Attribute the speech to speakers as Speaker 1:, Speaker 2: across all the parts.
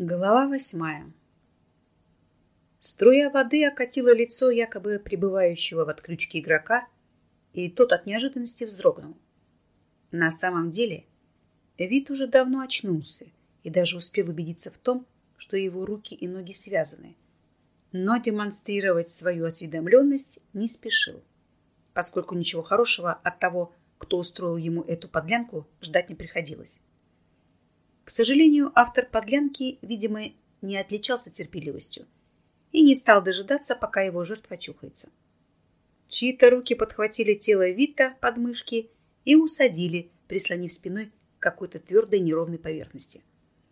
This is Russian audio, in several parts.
Speaker 1: Глава восьмая. Струя воды окатила лицо якобы пребывающего в отключке игрока, и тот от неожиданности вздрогнул. На самом деле, вид уже давно очнулся и даже успел убедиться в том, что его руки и ноги связаны, но демонстрировать свою осведомленность не спешил, поскольку ничего хорошего от того, кто устроил ему эту подлянку, ждать не приходилось. К сожалению, автор подлянки, видимо, не отличался терпеливостью и не стал дожидаться, пока его жертва чухается. Чьи-то руки подхватили тело Вита под мышки и усадили, прислонив спиной к какой-то твердой неровной поверхности,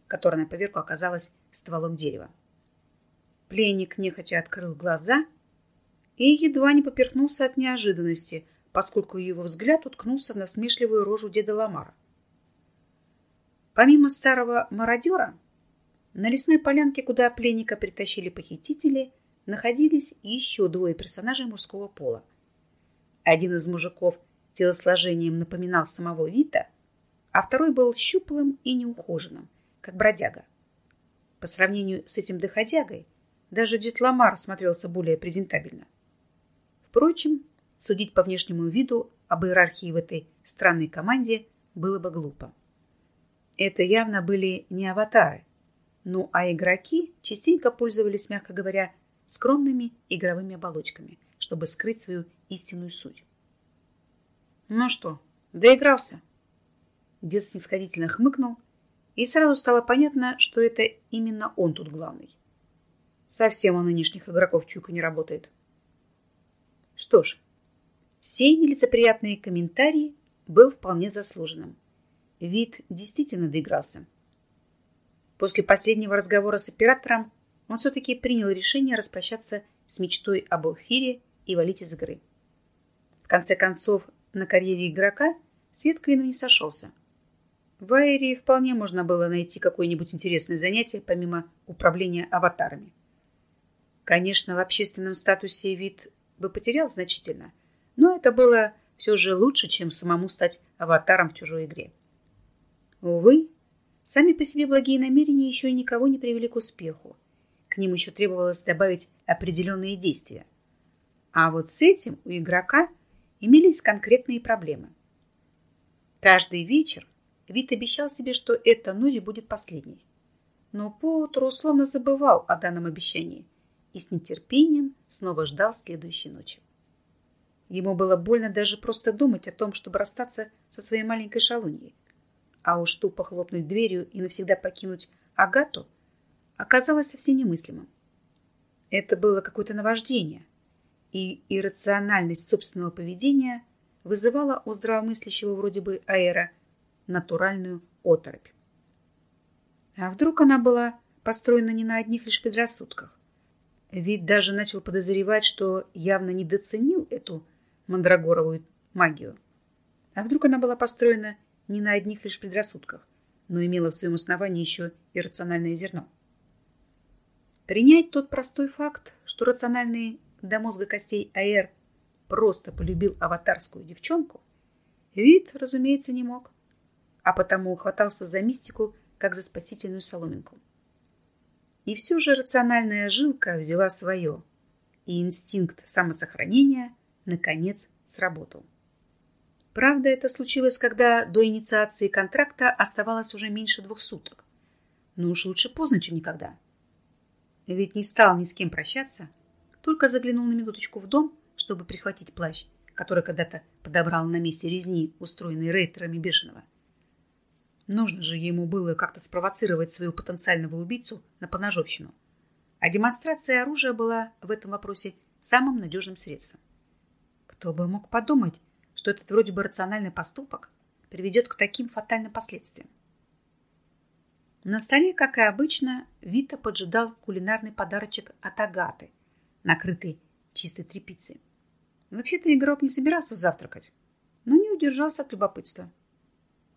Speaker 1: которая на поверку оказалась стволом дерева. Пленник нехотя открыл глаза и едва не поперхнулся от неожиданности, поскольку его взгляд уткнулся в насмешливую рожу деда Ламара. Помимо старого мародера, на лесной полянке, куда пленника притащили похитители, находились еще двое персонажей мужского пола. Один из мужиков телосложением напоминал самого Вита, а второй был щуплым и неухоженным, как бродяга. По сравнению с этим доходягой, даже дед Ламар смотрелся более презентабельно. Впрочем, судить по внешнему виду об иерархии в этой странной команде было бы глупо. Это явно были не аватары. Ну а игроки частенько пользовались, мягко говоря, скромными игровыми оболочками, чтобы скрыть свою истинную суть. Ну что, доигрался? Дед снисходительно хмыкнул, и сразу стало понятно, что это именно он тут главный. Совсем у нынешних игроков чуйка не работает. Что ж, сей нелицеприятный комментарий был вполне заслуженным. Вид действительно доигрался. После последнего разговора с оператором он все-таки принял решение распрощаться с мечтой об эфире и валить из игры. В конце концов, на карьере игрока свет клином не сошелся. В Айрии вполне можно было найти какое-нибудь интересное занятие, помимо управления аватарами. Конечно, в общественном статусе вид бы потерял значительно, но это было все же лучше, чем самому стать аватаром в чужой игре. Увы, сами по себе благие намерения еще никого не привели к успеху. К ним еще требовалось добавить определенные действия. А вот с этим у игрока имелись конкретные проблемы. Каждый вечер Вит обещал себе, что эта ночь будет последней. Но поутру словно забывал о данном обещании и с нетерпением снова ждал следующей ночи. Ему было больно даже просто думать о том, чтобы расстаться со своей маленькой шалуньей а уж тупо хлопнуть дверью и навсегда покинуть Агату, оказалось совсем немыслимым. Это было какое-то наваждение, и иррациональность собственного поведения вызывала у здравомыслящего вроде бы Аэра натуральную оторопь. А вдруг она была построена не на одних лишь предрассудках? Вид даже начал подозревать, что явно недооценил эту мандрагоровую магию. А вдруг она была построена не на одних лишь предрассудках, но имела в своем основании еще и рациональное зерно. Принять тот простой факт, что рациональный до мозга костей Аэр просто полюбил аватарскую девчонку, вид, разумеется, не мог, а потому хватался за мистику, как за спасительную соломинку. И все же рациональная жилка взяла свое, и инстинкт самосохранения, наконец, сработал. Правда, это случилось, когда до инициации контракта оставалось уже меньше двух суток. Но уж лучше поздно, чем никогда. Ведь не стал ни с кем прощаться, только заглянул на минуточку в дом, чтобы прихватить плащ, который когда-то подобрал на месте резни, устроенной рейтерами Бешеного. Нужно же ему было как-то спровоцировать своего потенциального убийцу на поножовщину. А демонстрация оружия была в этом вопросе самым надежным средством. Кто бы мог подумать, что этот вроде бы рациональный поступок приведет к таким фатальным последствиям. На столе, как и обычно, Вита поджидал кулинарный подарочек от Агаты, накрытый чистой тряпицей. Вообще-то игрок не собирался завтракать, но не удержался от любопытства.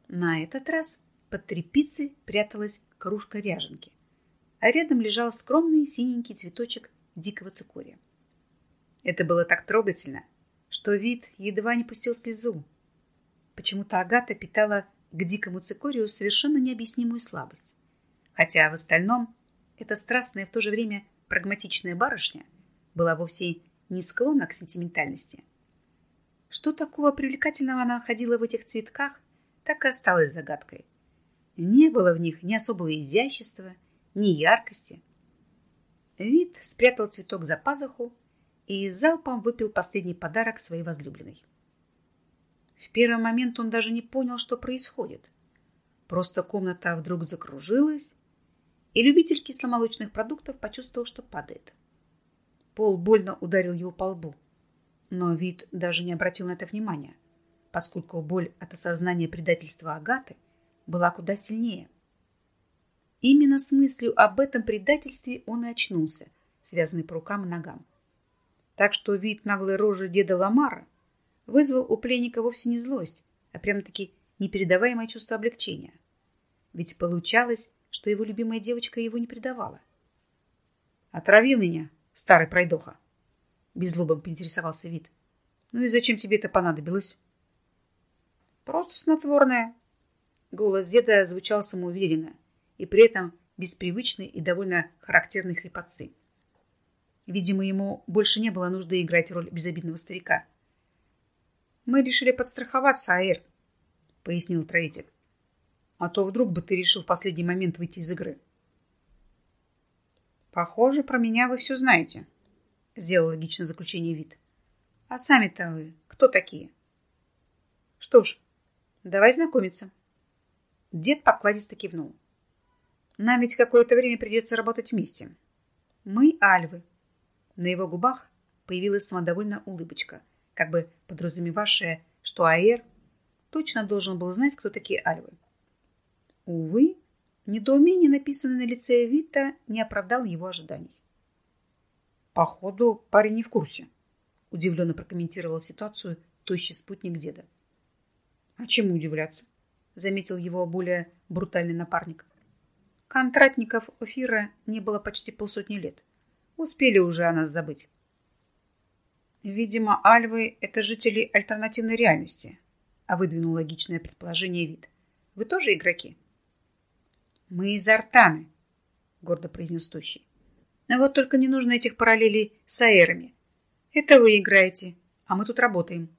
Speaker 1: На этот раз под тряпицей пряталась кружка ряженки, а рядом лежал скромный синенький цветочек дикого цикория. Это было так трогательно – что вид едва не пустил слезу. Почему-то Агата питала к дикому цикорию совершенно необъяснимую слабость, хотя в остальном эта страстная в то же время прагматичная барышня была вовсе не склонна к сентиментальности. Что такого привлекательного она находила в этих цветках, так и осталось загадкой. Не было в них ни особого изящества, ни яркости. Вид спрятал цветок за пазуху и залпом выпил последний подарок своей возлюбленной. В первый момент он даже не понял, что происходит. Просто комната вдруг закружилась, и любитель кисломолочных продуктов почувствовал, что падает. Пол больно ударил его по лбу, но вид даже не обратил на это внимания, поскольку боль от осознания предательства Агаты была куда сильнее. Именно с мыслью об этом предательстве он и очнулся, связанный по рукам и ногам. Так что вид наглой рожи деда Ламара вызвал у пленника вовсе не злость, а прямо-таки непередаваемое чувство облегчения. Ведь получалось, что его любимая девочка его не предавала. «Отравил меня, старый пройдоха!» Беззлобом поинтересовался вид. «Ну и зачем тебе это понадобилось?» «Просто снотворное». Голос деда звучал самоуверенно и при этом без привычной и довольно характерной хрипотцы. Видимо, ему больше не было нужды играть роль безобидного старика. «Мы решили подстраховаться, Аэр», — пояснил троитель. «А то вдруг бы ты решил в последний момент выйти из игры». «Похоже, про меня вы все знаете», — сделал логичное заключение вид. «А сами-то вы кто такие?» «Что ж, давай знакомиться». Дед покладисто кивнул. Нам ведь какое-то время придется работать вместе. Мы альвы. На его губах появилась самодовольная улыбочка, как бы подразумевавшая, что Аэр точно должен был знать, кто такие альвы. Увы, недоумение, написанное на лице Вита, не оправдал его ожиданий. «Походу, парень не в курсе», — удивленно прокомментировал ситуацию тощий спутник деда. «А чему удивляться?» — заметил его более брутальный напарник. Контрактников Офира не было почти полсотни лет. Успели уже о нас забыть. Видимо, альвы — это жители альтернативной реальности, а выдвинул логичное предположение вид. Вы тоже игроки? Мы из Артаны, гордо произнес Тощий. Но вот только не нужно этих параллелей с аэрами. Это вы играете, а мы тут работаем.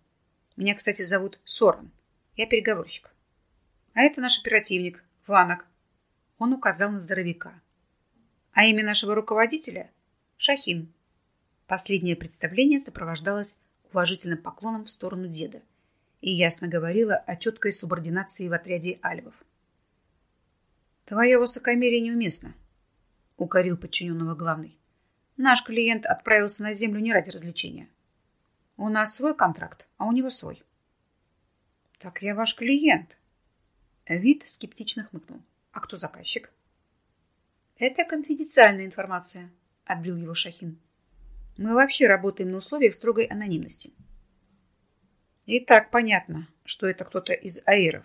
Speaker 1: Меня, кстати, зовут Соран. Я переговорщик. А это наш оперативник, Ванок. Он указал на здоровяка. А имя нашего руководителя – Шахин. Последнее представление сопровождалось уважительным поклоном в сторону деда и ясно говорило о четкой субординации в отряде альвов. «Твое высокомерие неуместно», — укорил подчиненного главный. «Наш клиент отправился на землю не ради развлечения. У нас свой контракт, а у него свой». «Так я ваш клиент», — вид скептично хмыкнул. А кто заказчик? Это конфиденциальная информация, отбил его Шахин. Мы вообще работаем на условиях строгой анонимности. И так понятно, что это кто-то из аэров.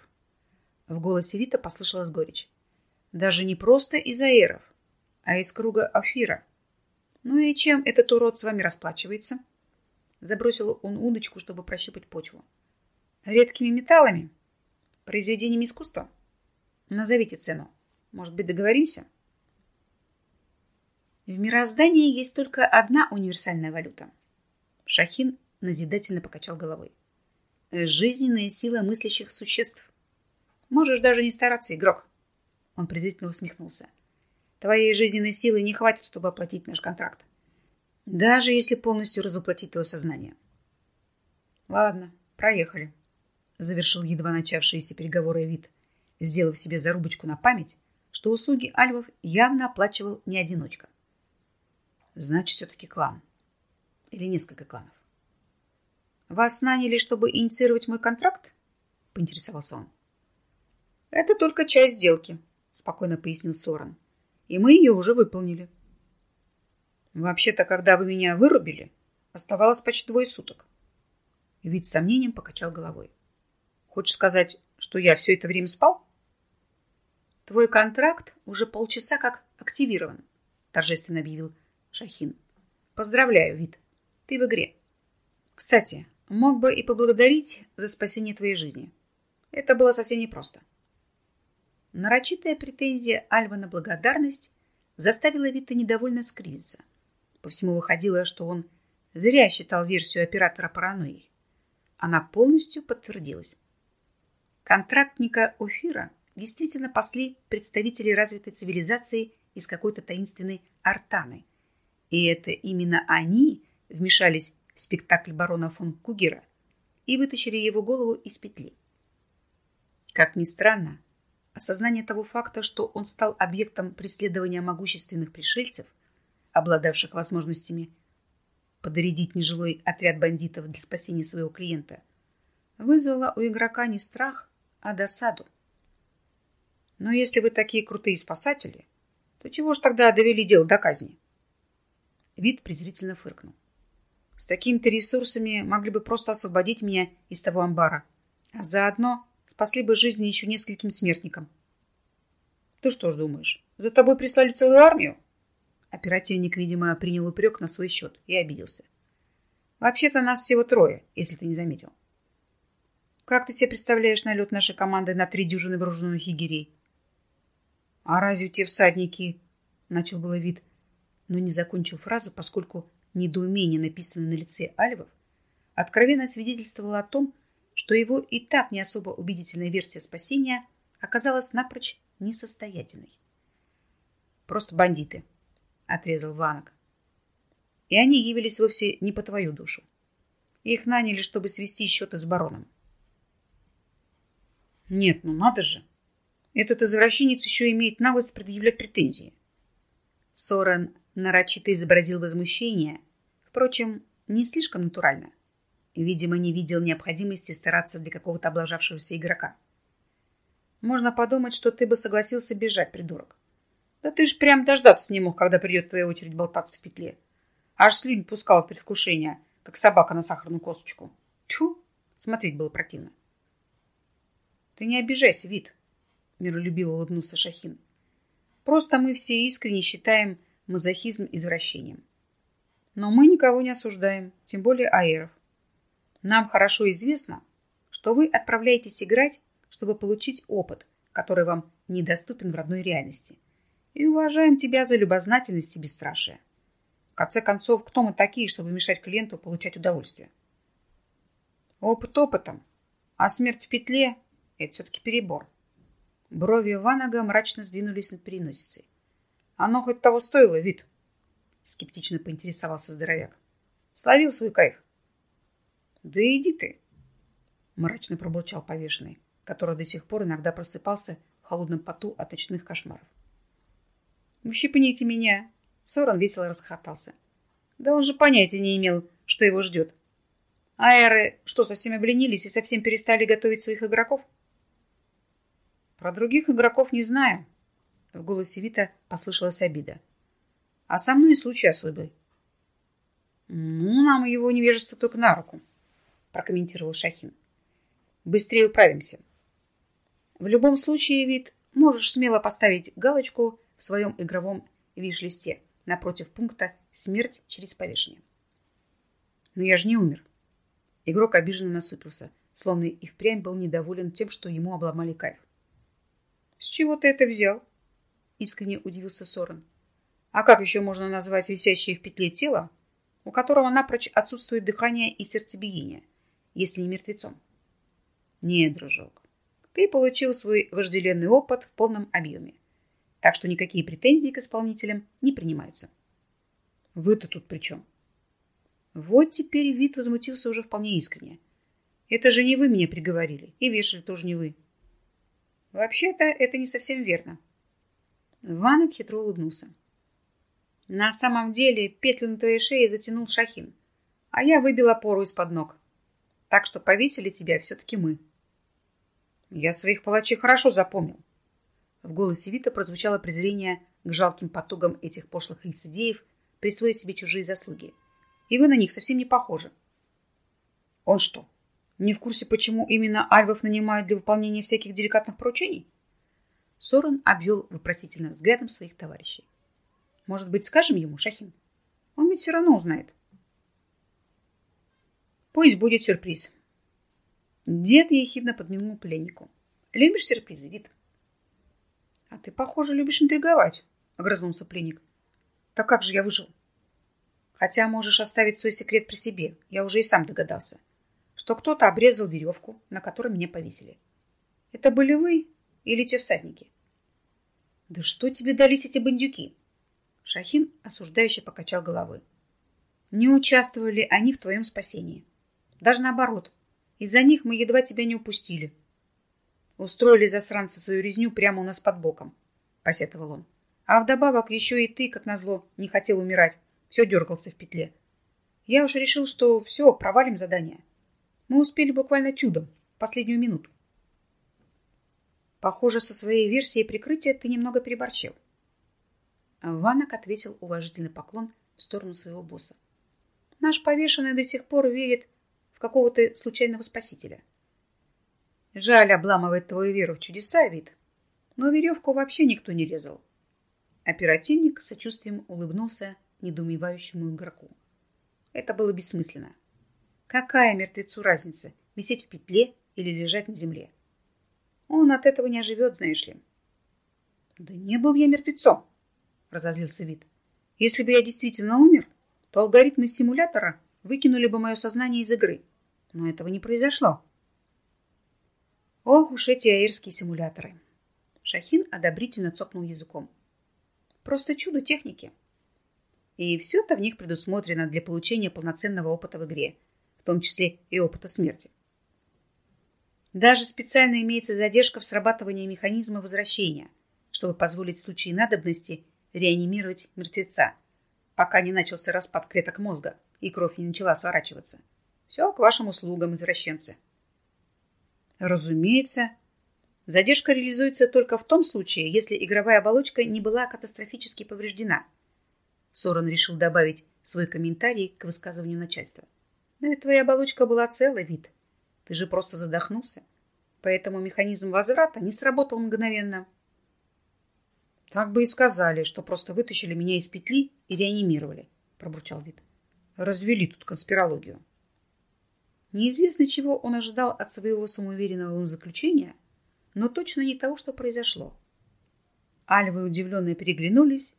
Speaker 1: В голосе Вита послышалась горечь. Даже не просто из аэров, а из круга Афира. Ну и чем этот урод с вами расплачивается? Забросил он удочку, чтобы прощупать почву. Редкими металлами? Произведениями искусства? Назовите цену. Может быть, договоримся? В мироздании есть только одна универсальная валюта. Шахин назидательно покачал головой. Жизненная сила мыслящих существ. Можешь даже не стараться, игрок. Он презрительно усмехнулся. Твоей жизненной силы не хватит, чтобы оплатить наш контракт. Даже если полностью разоплатить твое сознание. Ладно, проехали. Завершил едва начавшиеся переговоры вид сделав себе зарубочку на память, что услуги альвов явно оплачивал не одиночка. Значит, все-таки клан. Или несколько кланов. «Вас наняли, чтобы инициировать мой контракт?» — поинтересовался он. «Это только часть сделки», — спокойно пояснил Соран. «И мы ее уже выполнили». «Вообще-то, когда вы меня вырубили, оставалось почти двое суток». Вид с сомнением покачал головой. «Хочешь сказать, что я все это время спал?» Твой контракт уже полчаса как активирован, торжественно объявил Шахин. Поздравляю, Вид. Ты в игре. Кстати, мог бы и поблагодарить за спасение твоей жизни. Это было совсем непросто. Нарочитая претензия Альва на благодарность заставила Вита недовольно скривиться. По всему выходило, что он зря считал версию оператора паранойей. Она полностью подтвердилась. Контрактника Офира действительно пасли представители развитой цивилизации из какой-то таинственной артаны. И это именно они вмешались в спектакль барона фон Кугера и вытащили его голову из петли. Как ни странно, осознание того факта, что он стал объектом преследования могущественных пришельцев, обладавших возможностями подорядить нежилой отряд бандитов для спасения своего клиента, вызвало у игрока не страх, а досаду. Но если вы такие крутые спасатели, то чего ж тогда довели дело до казни? Вид презрительно фыркнул. С такими-то ресурсами могли бы просто освободить меня из того амбара, а заодно спасли бы жизни еще нескольким смертникам. Ты что ж думаешь, за тобой прислали целую армию? Оперативник, видимо, принял упрек на свой счет и обиделся. Вообще-то нас всего трое, если ты не заметил. Как ты себе представляешь налет нашей команды на три дюжины вооруженных егерей? А разве те всадники... Начал было вид, но не закончил фразу, поскольку недоумение, написанное на лице Альвов, откровенно свидетельствовало о том, что его и так не особо убедительная версия спасения оказалась напрочь несостоятельной. «Просто бандиты», — отрезал Ванок. «И они явились вовсе не по твою душу. Их наняли, чтобы свести счеты с бароном». «Нет, ну надо же! Этот извращенец еще имеет наглость предъявлять претензии». Сорен нарочито изобразил возмущение, впрочем, не слишком натурально. Видимо, не видел необходимости стараться для какого-то облажавшегося игрока. Можно подумать, что ты бы согласился бежать, придурок. Да ты ж прям дождаться не мог, когда придет твоя очередь болтаться в петле. Аж слюнь пускал в предвкушение, как собака на сахарную косточку. Тьфу, смотреть было противно. Ты не обижайся, вид, миролюбиво улыбнулся Шахин. Просто мы все искренне считаем мазохизм извращением. Но мы никого не осуждаем, тем более аэров. Нам хорошо известно, что вы отправляетесь играть чтобы получить опыт, который вам недоступен в родной реальности. И уважаем тебя за любознательность и бесстрашие. В конце концов, кто мы такие, чтобы мешать клиенту получать удовольствие? Опыт опытом, а смерть в петле – это все-таки перебор. Брови Ванага мрачно сдвинулись над переносицей. Оно хоть того стоило, вид? Скептично поинтересовался здоровяк. Словил свой кайф. Да иди ты, мрачно пробурчал повешенный который до сих пор иногда просыпался в холодном поту от ночных кошмаров. «Ущипните меня!» Сорон весело расхохотался. «Да он же понятия не имел, что его ждет. Аэры что, совсем обленились и совсем перестали готовить своих игроков?» «Про других игроков не знаю», — в голосе Вита послышалась обида. «А со мной случай особый». «Ну, нам его невежество только на руку», — прокомментировал Шахин. «Быстрее управимся». В любом случае, вид, можешь смело поставить галочку в своем игровом виш-листе напротив пункта «Смерть через повешение». Но я же не умер. Игрок обиженно насупился, словно и впрямь был недоволен тем, что ему обломали кайф. «С чего ты это взял?» Искренне удивился Сорен. «А как еще можно назвать висящее в петле тело, у которого напрочь отсутствует дыхание и сердцебиение, если не мертвецом?» «Не, дружок, ты получил свой вожделенный опыт в полном объеме. Так что никакие претензии к исполнителям не принимаются. Вы-то тут при чем? Вот теперь вид возмутился уже вполне искренне. Это же не вы меня приговорили, и вешали тоже не вы. Вообще-то это не совсем верно. Ванок хитро улыбнулся. На самом деле петлю на твоей шее затянул Шахин, а я выбил опору из-под ног. Так что повесили тебя все-таки мы. Я своих палачей хорошо запомнил. В голосе Вита прозвучало презрение к жалким потугам этих пошлых лицедеев присвоить себе чужие заслуги. И вы на них совсем не похожи. Он что, не в курсе, почему именно альвов нанимают для выполнения всяких деликатных поручений? Сорен обвел вопросительным взглядом своих товарищей. Может быть, скажем ему, Шахин? Он ведь все равно узнает. Пусть будет сюрприз. Дед ехидно подмигнул пленнику. Любишь сюрпризы, Вит? А ты, похоже, любишь интриговать. огрызнулся пленник. Так как же я выжил? Хотя можешь оставить свой секрет при себе. Я уже и сам догадался, что кто-то обрезал веревку, на которой меня повесили. Это были вы или те всадники? Да что тебе дались эти бандюки? Шахин осуждающе покачал головой. Не участвовали они в твоем спасении. Даже наоборот. Из-за них мы едва тебя не упустили. Устроили засранцы свою резню прямо у нас под боком, посетовал он. А вдобавок еще и ты, как назло, не хотел умирать. Все дергался в петле. Я уж решил, что все, провалим задание. Мы успели буквально чудом, последнюю минуту. Похоже, со своей версией прикрытия ты немного переборчил. Ванок ответил уважительный поклон в сторону своего босса. Наш повешенный до сих пор верит в какого-то случайного спасителя. Жаль обламывать твою веру в чудеса, вид. Но веревку вообще никто не резал. Оперативник сочувствием улыбнулся недоумевающему игроку. Это было бессмысленно. Какая мертвецу разница, висеть в петле или лежать на земле? Он от этого не оживет, знаешь ли. Да не был я мертвецом, разозлился вид. Если бы я действительно умер, то алгоритмы симулятора выкинули бы мое сознание из игры. Но этого не произошло. Ох уж эти аирские симуляторы. Шахин одобрительно цокнул языком. Просто чудо техники. И все это в них предусмотрено для получения полноценного опыта в игре, в том числе и опыта смерти. Даже специально имеется задержка в срабатывании механизма возвращения, чтобы позволить в случае надобности реанимировать мертвеца, пока не начался распад клеток мозга и кровь не начала сворачиваться. Все к вашим услугам, извращенцы. Разумеется, задержка реализуется только в том случае, если игровая оболочка не была катастрофически повреждена. Сорон решил добавить свой комментарий к высказыванию начальства. Но и твоя оболочка была целый вид. Ты же просто задохнулся. Поэтому механизм возврата не сработал мгновенно. Так бы и сказали, что просто вытащили меня из петли и реанимировали, пробурчал вид. Развели тут конспирологию. Неизвестно, чего он ожидал от своего самоуверенного заключения, но точно не того, что произошло. Альвы удивленно переглянулись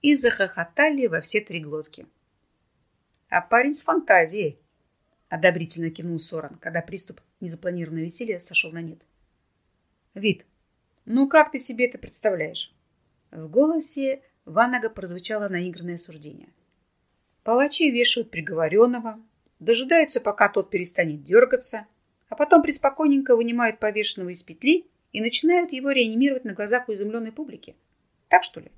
Speaker 1: и захохотали во все три глотки. «А парень с фантазией!» — одобрительно кивнул Соран, когда приступ незапланированного веселья сошел на нет. «Вид, ну как ты себе это представляешь?» В голосе Ванага прозвучало наигранное суждение. Палачи вешают приговоренного, дожидаются, пока тот перестанет дергаться, а потом приспокойненько вынимают повешенного из петли и начинают его реанимировать на глазах у изумленной публики. Так что ли?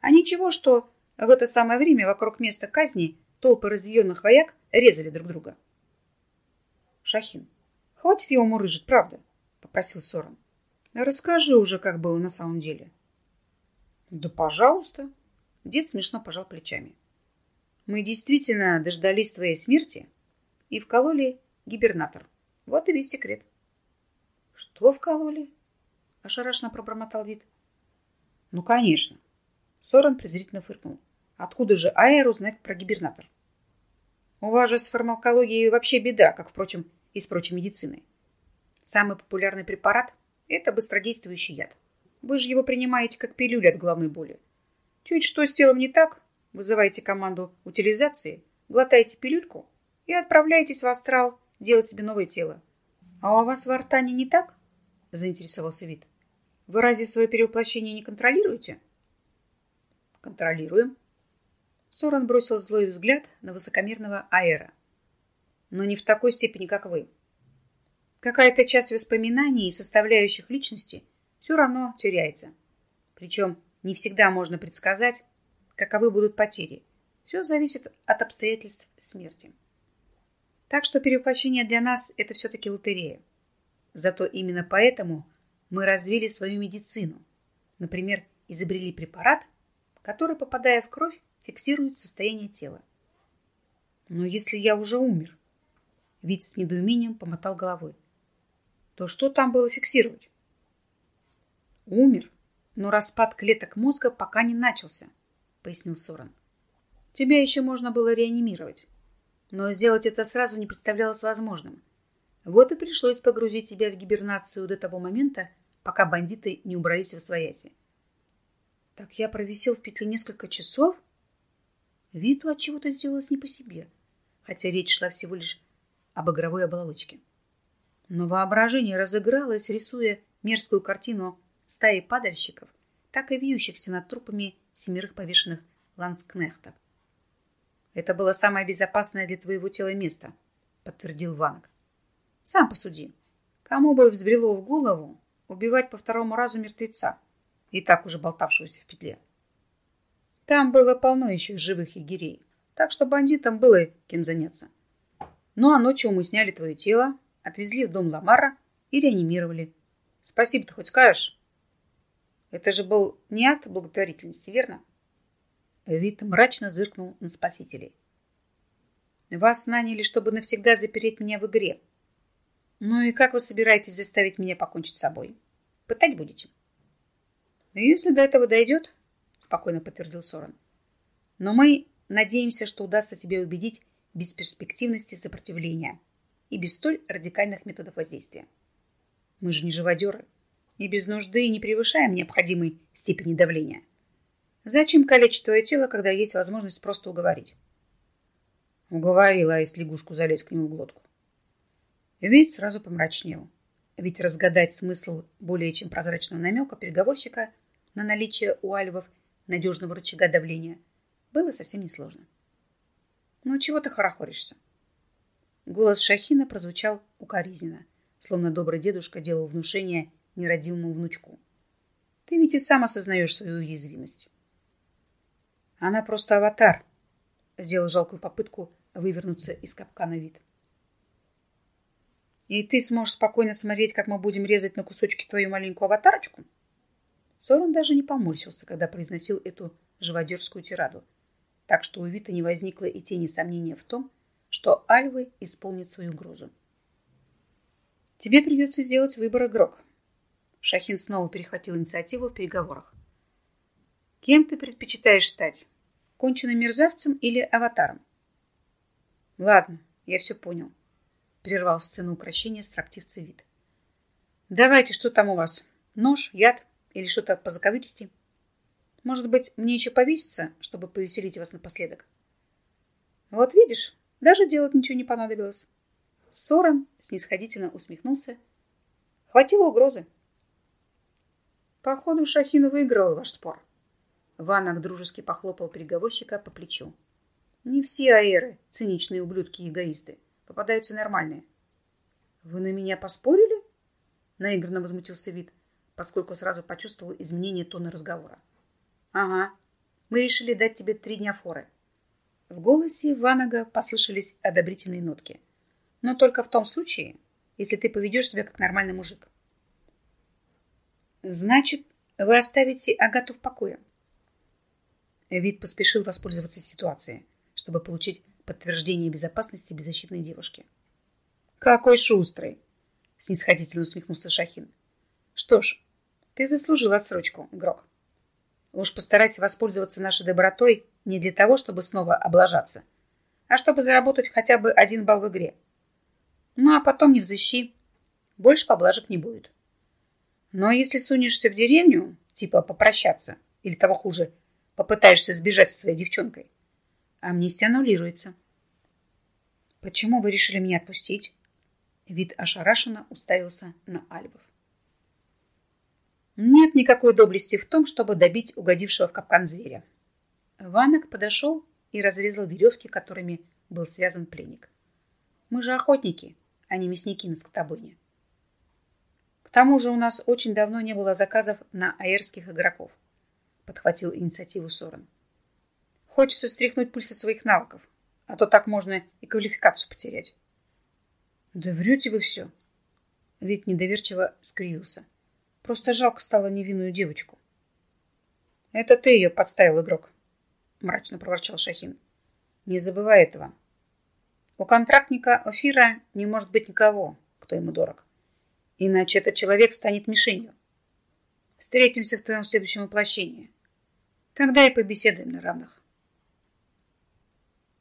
Speaker 1: А ничего, что в это самое время вокруг места казни толпы разъяренных вояк резали друг друга. Шахин, хватит его мурыжить, правда? Попросил Соран. Расскажи уже, как было на самом деле. Да, пожалуйста. Дед смешно пожал плечами. Мы действительно дождались твоей смерти и вкололи гибернатор. Вот и весь секрет. Что вкололи? Ошарашенно пробормотал вид. Ну, конечно. Соран презрительно фыркнул. Откуда же Аэру знать про гибернатор? У вас же с фармакологией вообще беда, как, впрочем, и с прочей медициной. Самый популярный препарат – это быстродействующий яд. Вы же его принимаете как пилюлю от головной боли. Чуть что с телом не так, вызываете команду утилизации, глотаете пилюльку и отправляетесь в астрал делать себе новое тело. А у вас в артане не так? Заинтересовался вид. Вы разве свое перевоплощение не контролируете? Контролируем. Соран бросил злой взгляд на высокомерного Аэра. Но не в такой степени, как вы. Какая-то часть воспоминаний и составляющих личности все равно теряется. Причем не всегда можно предсказать, каковы будут потери. Все зависит от обстоятельств смерти. Так что перевоплощение для нас – это все-таки лотерея. Зато именно поэтому мы развили свою медицину. Например, изобрели препарат, который, попадая в кровь, фиксирует состояние тела. Но если я уже умер, вид с недоумением помотал головой, то что там было фиксировать? Умер, но распад клеток мозга пока не начался, пояснил Соран. Тебя еще можно было реанимировать, но сделать это сразу не представлялось возможным. Вот и пришлось погрузить тебя в гибернацию до того момента, пока бандиты не убрались в свояси. Так я провисел в петле несколько часов? Виту от чего-то сделалось не по себе, хотя речь шла всего лишь об игровой оболочке. Но воображение разыгралось, рисуя мерзкую картину стаи падальщиков, так и вьющихся над трупами семерых повешенных ланскнехтов. Это было самое безопасное для твоего тела место, подтвердил Ванг. Сам посуди. Кому бы взбрело в голову убивать по второму разу мертвеца, и так уже болтавшегося в петле? Там было полно еще живых егерей, так что бандитам было кем заняться. Ну а ночью мы сняли твое тело, отвезли в дом Ламара и реанимировали. Спасибо ты хоть скажешь? Это же был не акт благотворительности, верно? Вит мрачно зыркнул на спасителей. Вас наняли, чтобы навсегда запереть меня в игре. Ну и как вы собираетесь заставить меня покончить с собой? Пытать будете? Если до этого дойдет, спокойно подтвердил Сорен. Но мы надеемся, что удастся тебе убедить без перспективности сопротивления и без столь радикальных методов воздействия. Мы же не живодеры и без нужды не превышаем необходимой степени давления. Зачем калечить твое тело, когда есть возможность просто уговорить? Уговорила, а если лягушку залезть к нему в глотку. Вид сразу помрачнел. Ведь разгадать смысл более чем прозрачного намека переговорщика на наличие у альвов надежного рычага давления было совсем несложно. «Ну, чего ты хорохоришься?» Голос Шахина прозвучал укоризненно, словно добрый дедушка делал внушение нерадивому внучку. «Ты ведь и сам осознаешь свою уязвимость. Она просто аватар. Сделал жалкую попытку вывернуться из капкана вид. И ты сможешь спокойно смотреть, как мы будем резать на кусочки твою маленькую аватарочку? Сорон даже не поморщился, когда произносил эту живодерскую тираду. Так что у Вита не возникло и тени сомнения в том, что Альвы исполнит свою угрозу. Тебе придется сделать выбор игрок. Шахин снова перехватил инициативу в переговорах. Кем ты предпочитаешь стать? Конченым мерзавцем или аватаром? Ладно, я все понял. Прервал сцену украшения строптивца вид. Давайте, что там у вас? Нож, яд или что-то по заковыристи? Может быть, мне еще повеситься, чтобы повеселить вас напоследок? Вот видишь, даже делать ничего не понадобилось. Соран снисходительно усмехнулся. Хватило угрозы. Походу, Шахин выиграл ваш спор. Ванок дружески похлопал переговорщика по плечу. Не все аэры, циничные ублюдки и эгоисты. Попадаются нормальные. Вы на меня поспорили? Наигранно возмутился вид, поскольку сразу почувствовал изменение тона разговора. Ага, мы решили дать тебе три дня форы. В голосе Ванага послышались одобрительные нотки. Но только в том случае, если ты поведешь себя как нормальный мужик. Значит, вы оставите Агату в покое? Вид поспешил воспользоваться ситуацией, чтобы получить подтверждение безопасности беззащитной девушки. «Какой шустрый!» — снисходительно усмехнулся Шахин. «Что ж, ты заслужил отсрочку, игрок. Уж постарайся воспользоваться нашей добротой не для того, чтобы снова облажаться, а чтобы заработать хотя бы один балл в игре. Ну, а потом не взыщи. Больше поблажек не будет. Но если сунешься в деревню, типа попрощаться, или того хуже, попытаешься сбежать со своей девчонкой, амнистия аннулируется. Почему вы решили меня отпустить? Вид ошарашенно уставился на Альбов. Нет никакой доблести в том, чтобы добить угодившего в капкан зверя. Ванок подошел и разрезал веревки, которыми был связан пленник. Мы же охотники, а не мясники на скотобойне. К тому же у нас очень давно не было заказов на аэрских игроков подхватил инициативу Сорен. Хочется стряхнуть пыль своих навыков, а то так можно и квалификацию потерять. Да врете вы все. Ведь недоверчиво скривился. Просто жалко стало невинную девочку. Это ты ее подставил, игрок, мрачно проворчал Шахин. Не забывай этого. У контрактника Офира не может быть никого, кто ему дорог. Иначе этот человек станет мишенью. Встретимся в твоем следующем воплощении. Тогда и побеседуем на равных.